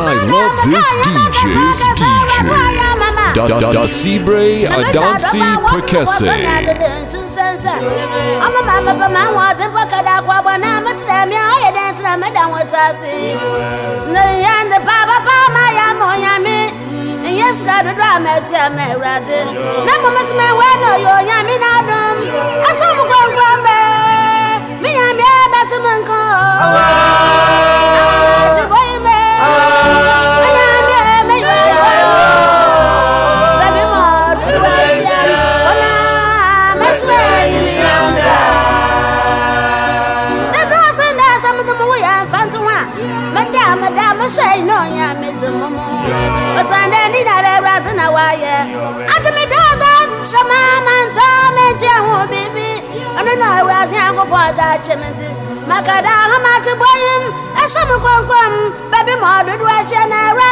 I love this DJ's DJ. Da da da Sibre Adansi Perkese. I'm a mama, but my wife and Pakada Quabana, but them, I didn't tell me what I see. And the Baba Pama, I'm on Yami. Yes, God, the drama, tell rather. Now, Mamma's man, where no, you're Yami, now. Fanto wa madam madam shay no nya me tumu osande ni na re rat na wa ye admi do do chama man to me je ho bibi ono na wa ti an ko po da chementi makada ha ma ti boyim esam konkom baby mo do do a she na ra